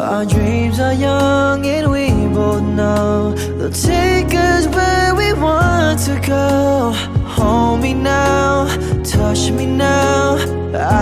Our dreams are young and we both know they'll take us where we want to go. Hold me now, touch me now. I